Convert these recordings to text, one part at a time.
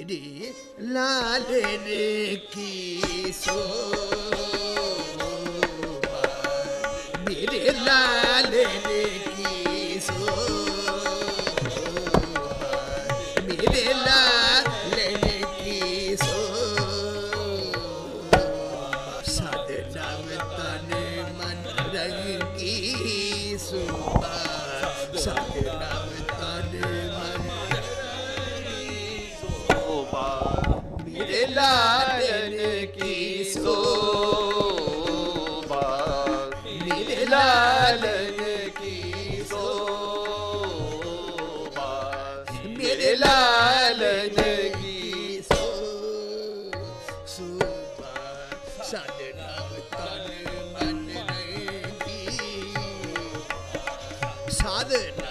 मेरे लालन की शोभा मेरे लालन की शोभा मेरे लालन लालन की शोभा मेरे लालन की शोभा मेरे लालन की शोभा साधना तन मन रंगी साधना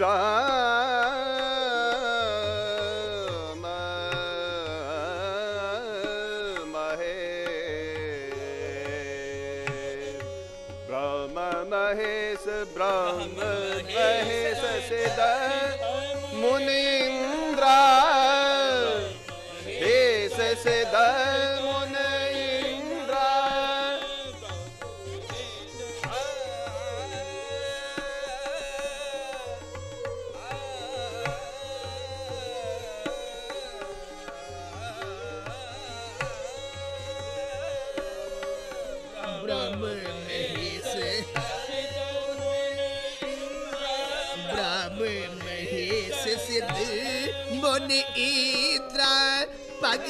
ਰਾਮ ਮਹੇ ਬ੍ਰਹਮ ਮਹੇਸ਼ ਬ੍ਰਹਮ ਮਹੇਸ਼ ਸਿਦ ਮੁਨੀਂਦਰਾ ਹੇਸ ਸਿਦ ब्रह्म महेश ब्रह्म महेश सिद्ध मुनि इंद्र पग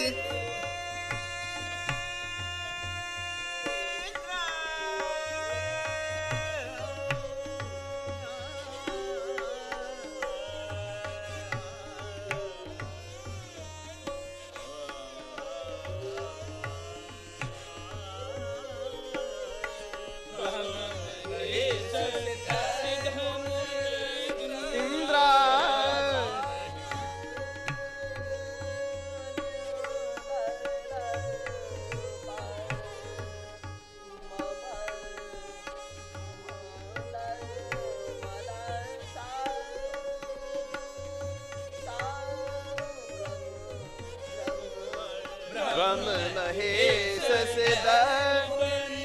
ਨਾਮ ਮਹੇ ਸਸਦ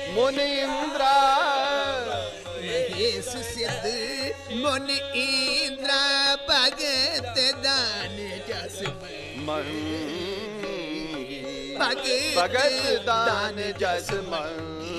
ਮਨ ਇੰਦਰਾ ਮਹੇ ਸਸਿਦ ਮੁਨ ਇੰਦਰਾ ਭਗਤ ਦਾਨ ਜਸ ਮਨ ਭਗਤ ਦਾਨ ਜਸ ਮਨ